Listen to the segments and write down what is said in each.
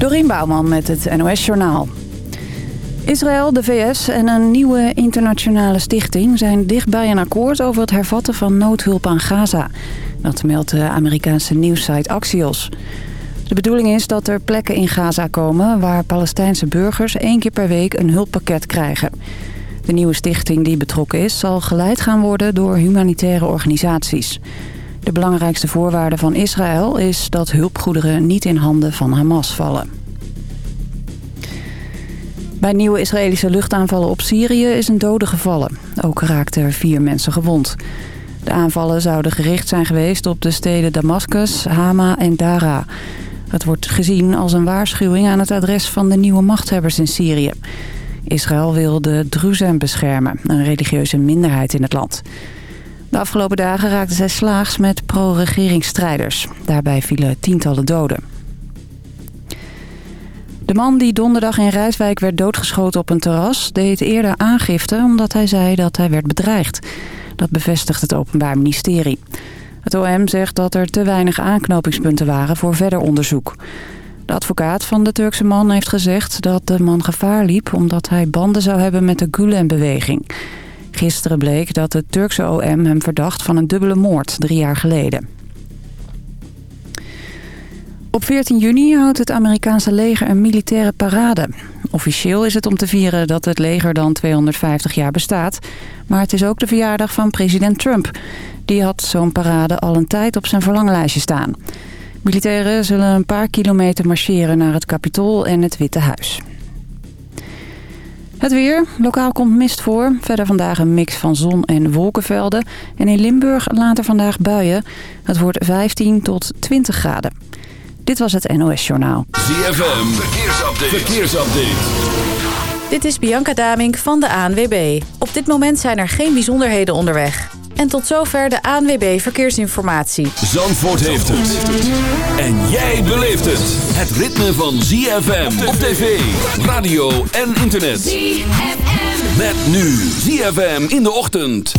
Dorien Bouwman met het NOS Journaal. Israël, de VS en een nieuwe internationale stichting zijn dichtbij een akkoord over het hervatten van noodhulp aan Gaza. Dat meldt de Amerikaanse nieuwssite Axios. De bedoeling is dat er plekken in Gaza komen waar Palestijnse burgers één keer per week een hulppakket krijgen. De nieuwe stichting die betrokken is zal geleid gaan worden door humanitaire organisaties. De belangrijkste voorwaarde van Israël is dat hulpgoederen niet in handen van Hamas vallen. Bij nieuwe Israëlische luchtaanvallen op Syrië is een dode gevallen. Ook raakten er vier mensen gewond. De aanvallen zouden gericht zijn geweest op de steden Damascus, Hama en Dara. Het wordt gezien als een waarschuwing aan het adres van de nieuwe machthebbers in Syrië. Israël wil de Druzen beschermen, een religieuze minderheid in het land. De afgelopen dagen raakten zij slaags met pro-regeringsstrijders. Daarbij vielen tientallen doden. De man die donderdag in Rijswijk werd doodgeschoten op een terras... deed eerder aangifte omdat hij zei dat hij werd bedreigd. Dat bevestigt het Openbaar Ministerie. Het OM zegt dat er te weinig aanknopingspunten waren voor verder onderzoek. De advocaat van de Turkse man heeft gezegd dat de man gevaar liep... omdat hij banden zou hebben met de Gulen-beweging. Gisteren bleek dat het Turkse OM hem verdacht van een dubbele moord drie jaar geleden. Op 14 juni houdt het Amerikaanse leger een militaire parade. Officieel is het om te vieren dat het leger dan 250 jaar bestaat. Maar het is ook de verjaardag van president Trump. Die had zo'n parade al een tijd op zijn verlanglijstje staan. Militairen zullen een paar kilometer marcheren naar het Capitool en het Witte Huis. Het weer. Lokaal komt mist voor. Verder vandaag een mix van zon en wolkenvelden. En in Limburg later vandaag buien. Het wordt 15 tot 20 graden. Dit was het NOS Journaal. ZFM. Verkeersupdate. Verkeersupdate. Dit is Bianca Damink van de ANWB. Op dit moment zijn er geen bijzonderheden onderweg. En tot zover de ANWB Verkeersinformatie. Zandvoort heeft het. En jij beleeft het. Het ritme van ZFM op tv, radio en internet. ZFM. Met nu ZFM in de ochtend.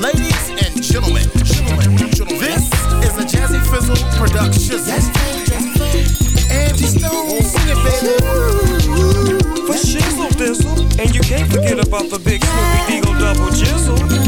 Ladies and gentlemen. This is a Jazzy Fizzle production. Angie Stone, sing it baby. For shizzle dizzle. And you can't forget about the big Snoopy Deagle double jizzle.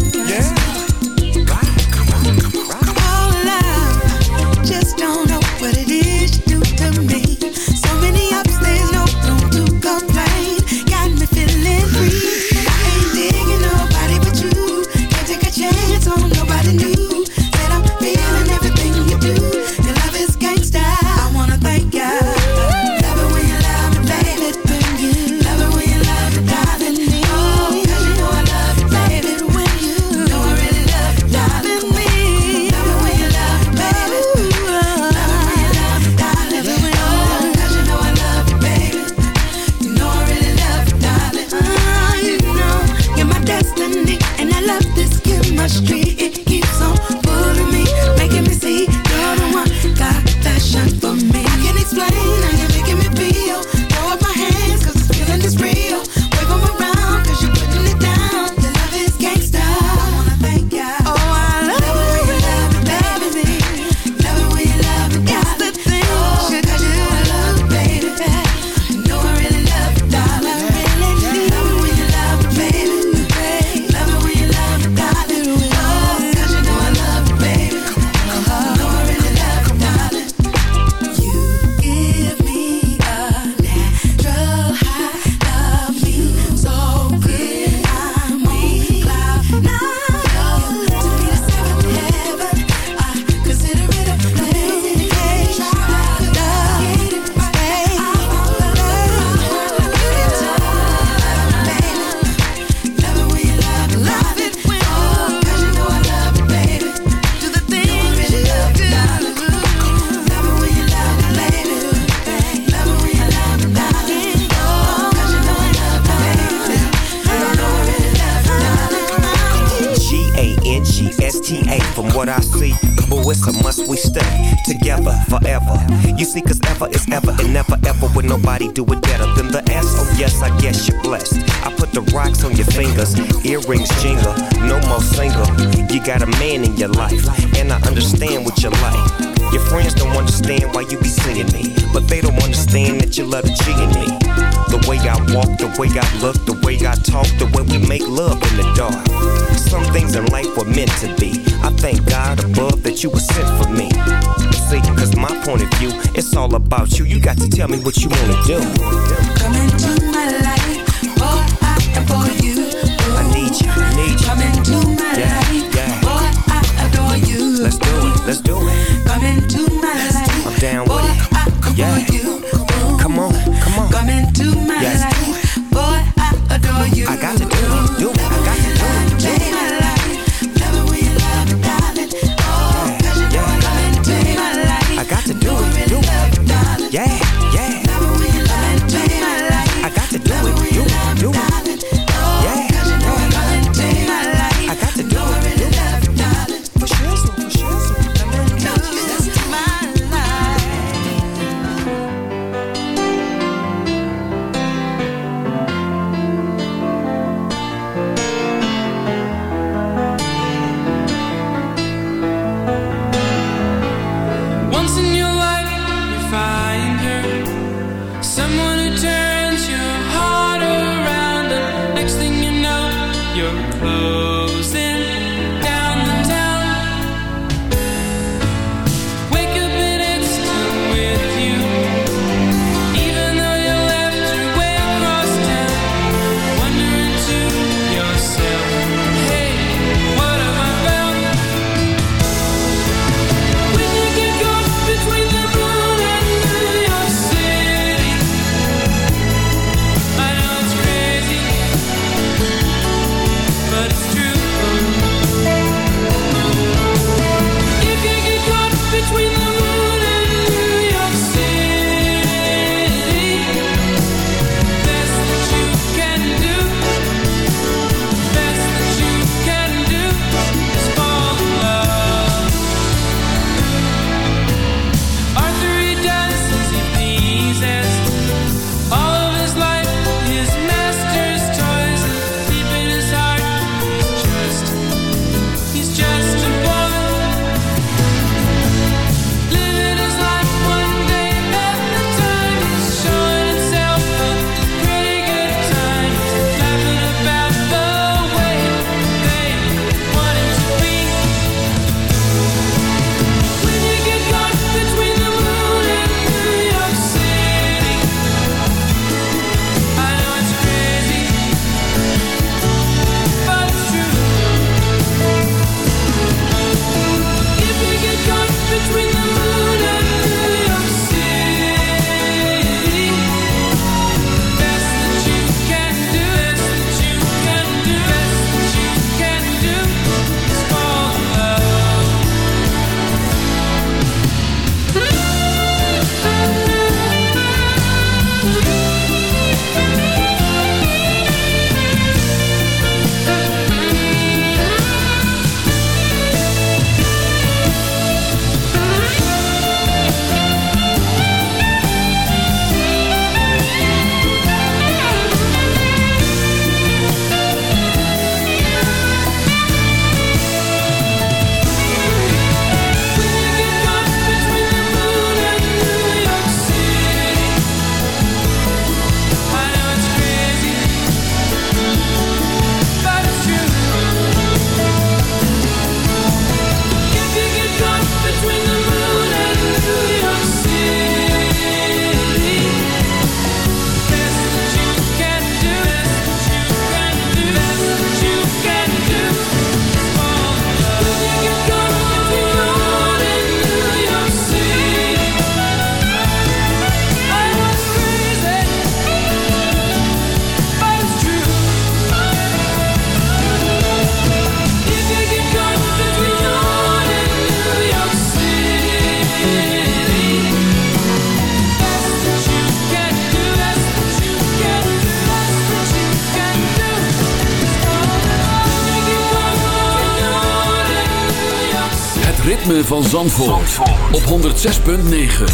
Ritme van Zandvoort, op 106.9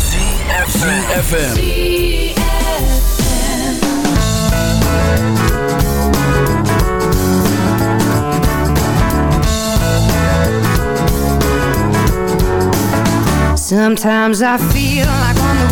CFFM Sometimes I feel like Wonder Woman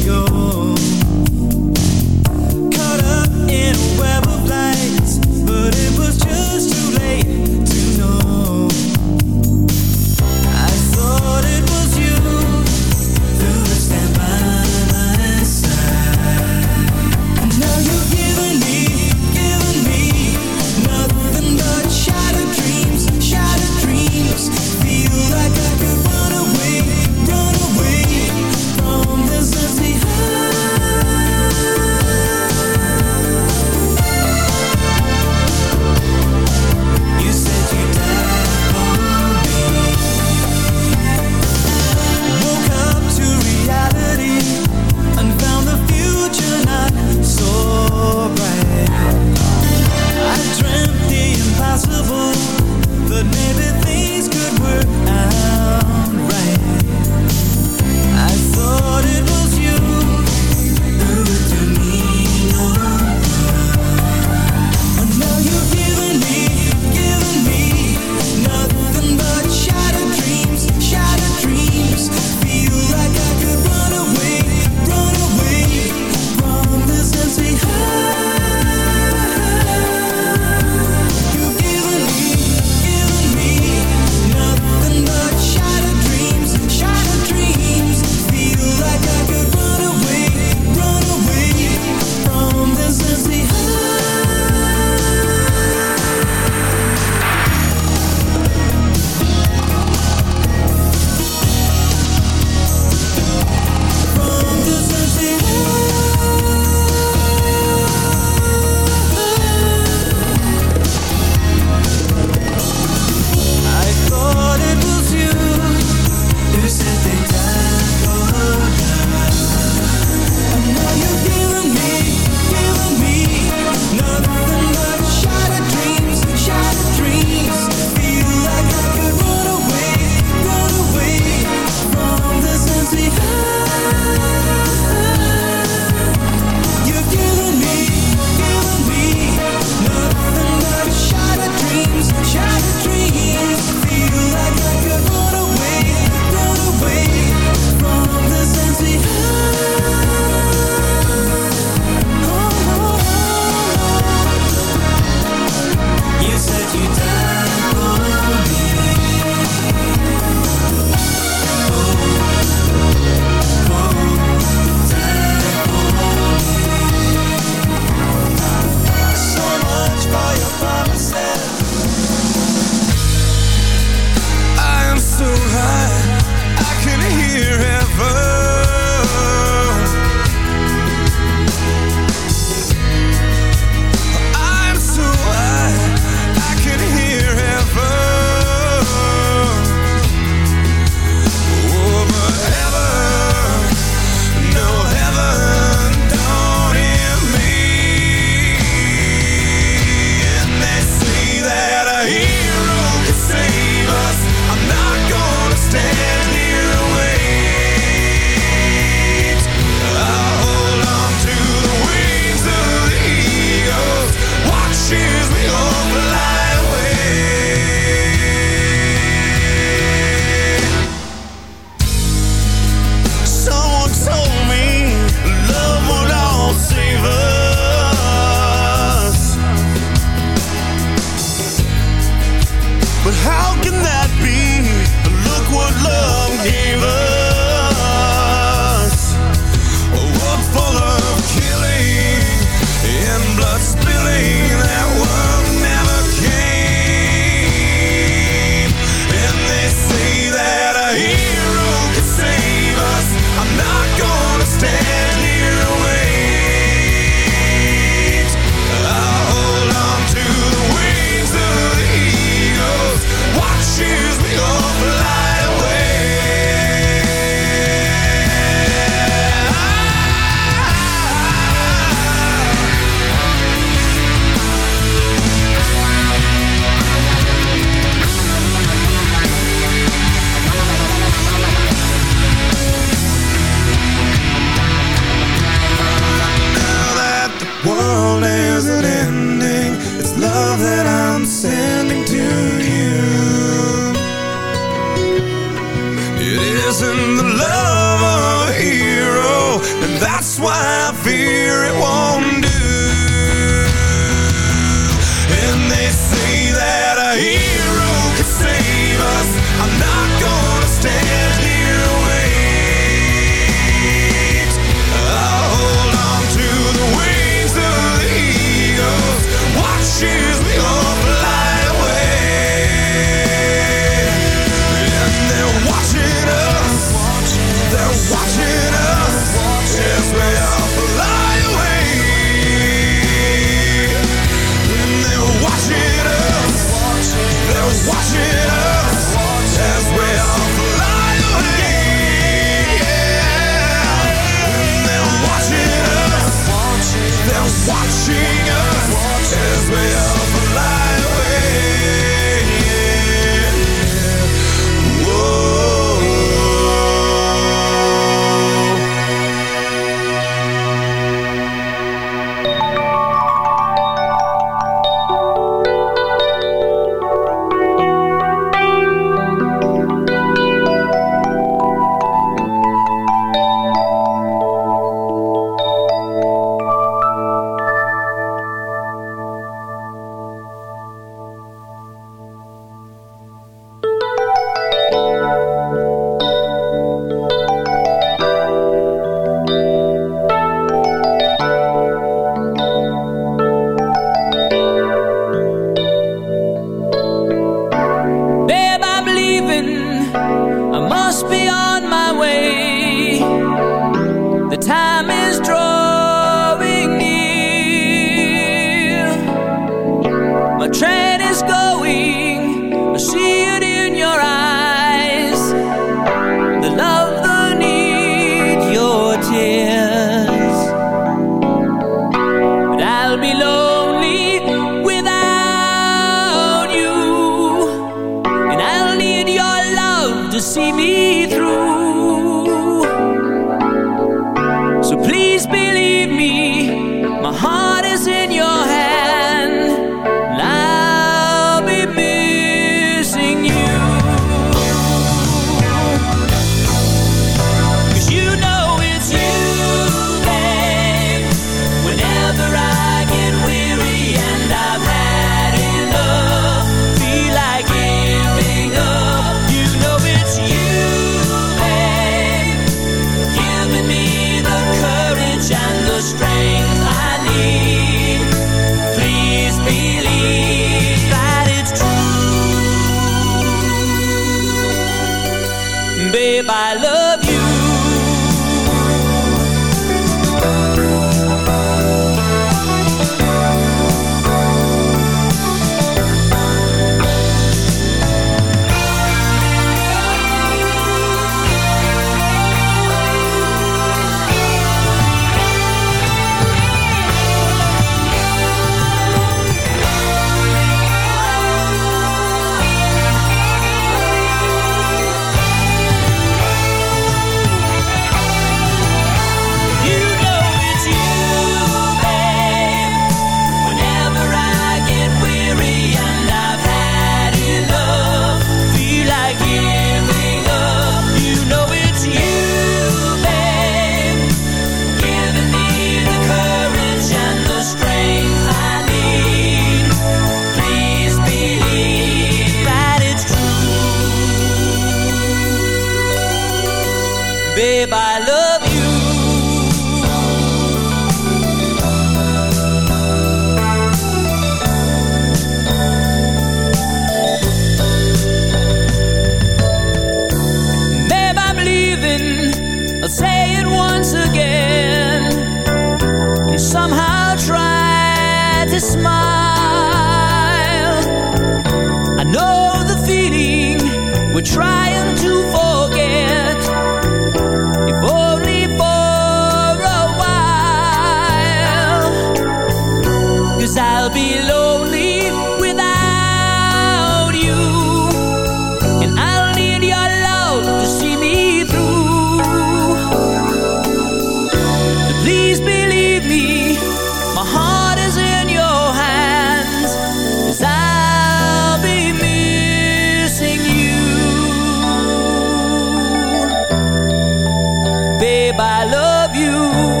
you.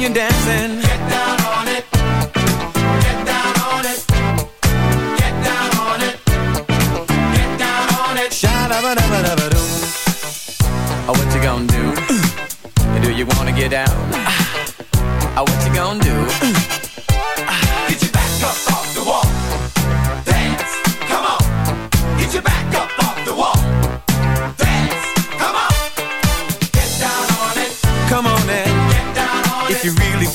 You're dancing. Get down on it. Get down on it. Get down on it. Get down on it. Sha-da-ba-da-ba-da-ba-do Oh, what you gonna do? do you wanna get down? Oh, what you gonna do? Get your back up off the wall. Dance. Come on. Get your back up.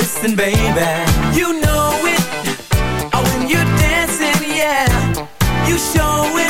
Listen, baby, you know it. Oh, when you're dancing, yeah, you show it.